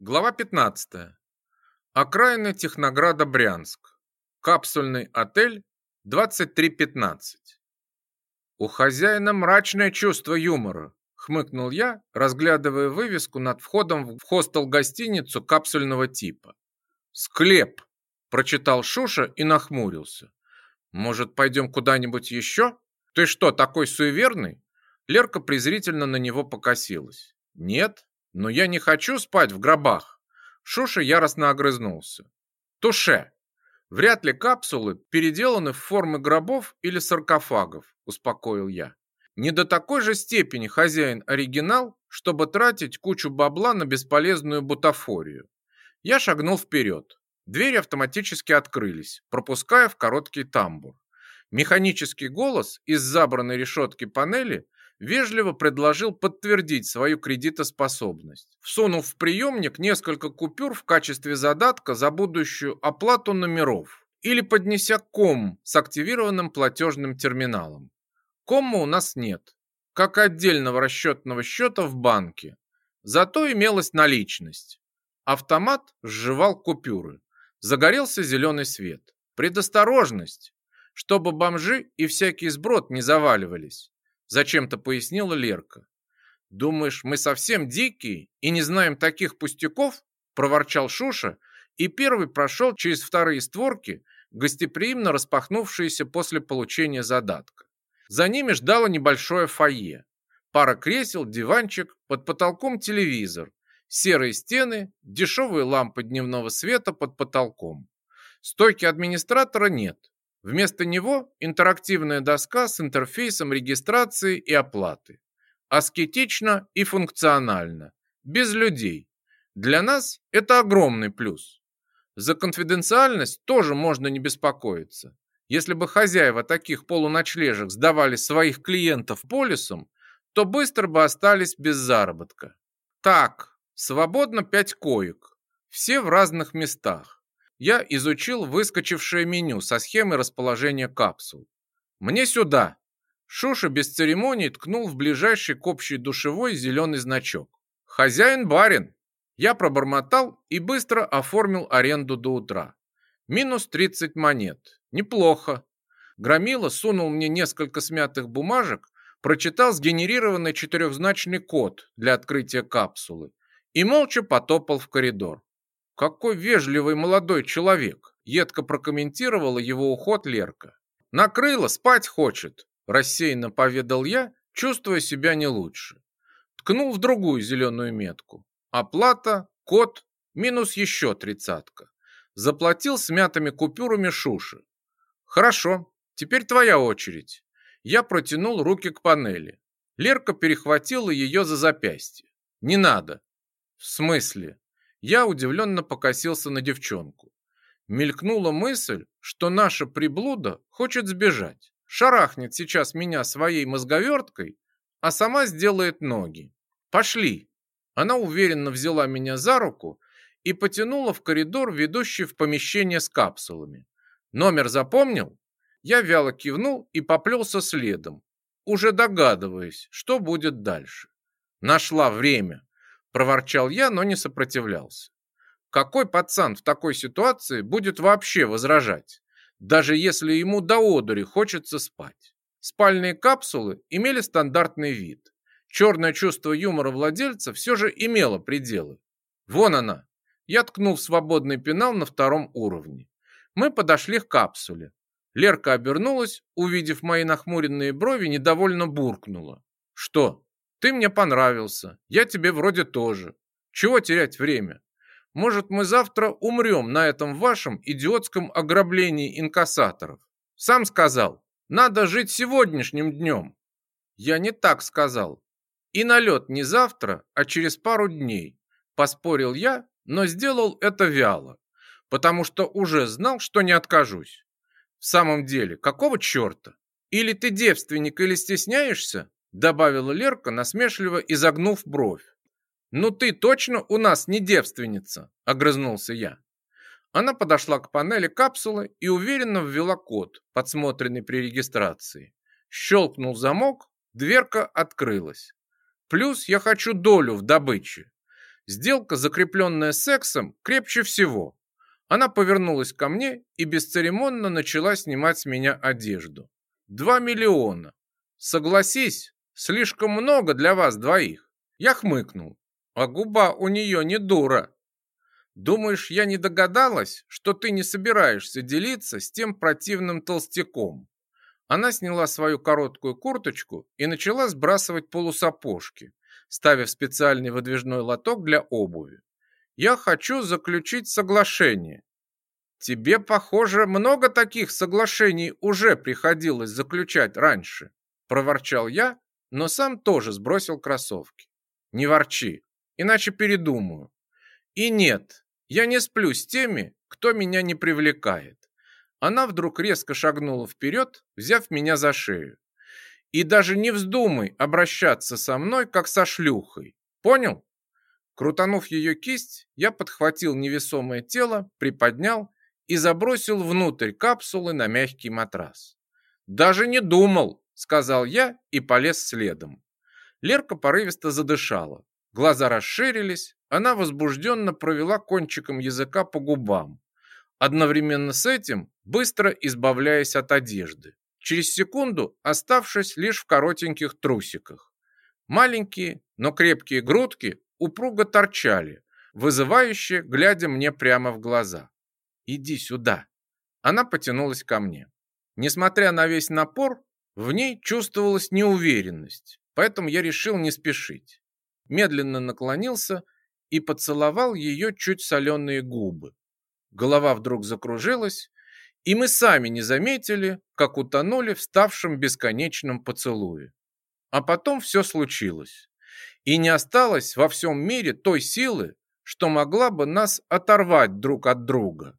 Глава 15. Окраина Технограда Брянск. Капсульный отель 2315. У хозяина мрачное чувство юмора, хмыкнул я, разглядывая вывеску над входом в хостел-гостиницу капсульного типа. Склеп, прочитал Шуша и нахмурился. Может, пойдем куда-нибудь еще? Ты что, такой суеверный? Лерка презрительно на него покосилась. Нет, но я не хочу спать в гробах!» Шуша яростно огрызнулся. «Туше! Вряд ли капсулы переделаны в формы гробов или саркофагов», — успокоил я. «Не до такой же степени хозяин оригинал, чтобы тратить кучу бабла на бесполезную бутафорию». Я шагнул вперед. Двери автоматически открылись, пропуская в короткий тамбур. Механический голос из забранной решетки панели вежливо предложил подтвердить свою кредитоспособность, всунув в приемник несколько купюр в качестве задатка за будущую оплату номеров или поднеся ком с активированным платежным терминалом. Кома у нас нет, как отдельного расчетного счета в банке, зато имелась наличность. Автомат сживал купюры. Загорелся зеленый свет. Предосторожность, чтобы бомжи и всякий сброд не заваливались зачем-то пояснила Лерка. «Думаешь, мы совсем дикие и не знаем таких пустяков?» – проворчал Шуша, и первый прошел через вторые створки, гостеприимно распахнувшиеся после получения задатка. За ними ждало небольшое фойе. Пара кресел, диванчик, под потолком телевизор, серые стены, дешевые лампы дневного света под потолком. Стойки администратора нет, Вместо него интерактивная доска с интерфейсом регистрации и оплаты. Аскетично и функционально, без людей. Для нас это огромный плюс. За конфиденциальность тоже можно не беспокоиться. Если бы хозяева таких полуночлежек сдавали своих клиентов полисом, то быстро бы остались без заработка. Так, свободно 5 коек, все в разных местах. Я изучил выскочившее меню со схемой расположения капсул. «Мне сюда!» Шуша без церемоний ткнул в ближайший к общей душевой зеленый значок. «Хозяин барин!» Я пробормотал и быстро оформил аренду до утра. Минус 30 монет. Неплохо. Громила сунул мне несколько смятых бумажек, прочитал сгенерированный четырехзначный код для открытия капсулы и молча потопал в коридор. «Какой вежливый молодой человек!» — едко прокомментировала его уход Лерка. «Накрыла, спать хочет!» — рассеянно поведал я, чувствуя себя не лучше. Ткнул в другую зеленую метку. Оплата, код, минус еще тридцатка. Заплатил смятыми купюрами Шуши. «Хорошо, теперь твоя очередь». Я протянул руки к панели. Лерка перехватила ее за запястье. «Не надо». «В смысле?» Я удивленно покосился на девчонку. Мелькнула мысль, что наша приблуда хочет сбежать, шарахнет сейчас меня своей мозговерткой, а сама сделает ноги. «Пошли!» Она уверенно взяла меня за руку и потянула в коридор, ведущий в помещение с капсулами. «Номер запомнил?» Я вяло кивнул и поплелся следом, уже догадываясь, что будет дальше. Нашла время проворчал я, но не сопротивлялся. Какой пацан в такой ситуации будет вообще возражать, даже если ему до одури хочется спать? Спальные капсулы имели стандартный вид. Черное чувство юмора владельца все же имело пределы. Вон она. Я ткнул в свободный пенал на втором уровне. Мы подошли к капсуле. Лерка обернулась, увидев мои нахмуренные брови, недовольно буркнула. «Что, ты мне понравился. Я тебе вроде тоже. Чего терять время? Может, мы завтра умрем на этом вашем идиотском ограблении инкассаторов? Сам сказал, надо жить сегодняшним днем. Я не так сказал. И налет не завтра, а через пару дней. Поспорил я, но сделал это вяло, потому что уже знал, что не откажусь. В самом деле, какого черта? Или ты девственник, или стесняешься? добавила Лерка, насмешливо изогнув бровь. «Ну ты точно у нас не девственница!» – огрызнулся я. Она подошла к панели капсулы и уверенно ввела код, подсмотренный при регистрации. Щелкнул замок, дверка открылась. «Плюс я хочу долю в добыче». Сделка, закрепленная сексом, крепче всего. Она повернулась ко мне и бесцеремонно начала снимать с меня одежду. «Два миллиона. Согласись, Слишком много для вас двоих. Я хмыкнул. А губа у нее не дура. Думаешь, я не догадалась, что ты не собираешься делиться с тем противным толстяком? Она сняла свою короткую курточку и начала сбрасывать полусапожки, ставя специальный выдвижной лоток для обуви. «Я хочу заключить соглашение». «Тебе, похоже, много таких соглашений уже приходилось заключать раньше», – проворчал я, но сам тоже сбросил кроссовки. Не ворчи, иначе передумаю. И нет, я не сплю с теми, кто меня не привлекает. Она вдруг резко шагнула вперед, взяв меня за шею. И даже не вздумай обращаться со мной, как со шлюхой. Понял? Крутанув ее кисть, я подхватил невесомое тело, приподнял и забросил внутрь капсулы на мягкий матрас. Даже не думал, сказал я и полез следом. Лерка порывисто задышала. Глаза расширились, она возбужденно провела кончиком языка по губам, одновременно с этим быстро избавляясь от одежды, через секунду оставшись лишь в коротеньких трусиках. Маленькие, но крепкие грудки упруго торчали, вызывающие, глядя мне прямо в глаза. «Иди сюда!» Она потянулась ко мне. Несмотря на весь напор, в ней чувствовалась неуверенность, поэтому я решил не спешить. Медленно наклонился и поцеловал ее чуть соленые губы. Голова вдруг закружилась, и мы сами не заметили, как утонули в ставшем бесконечном поцелуе. А потом все случилось. И не осталось во всем мире той силы, что могла бы нас оторвать друг от друга.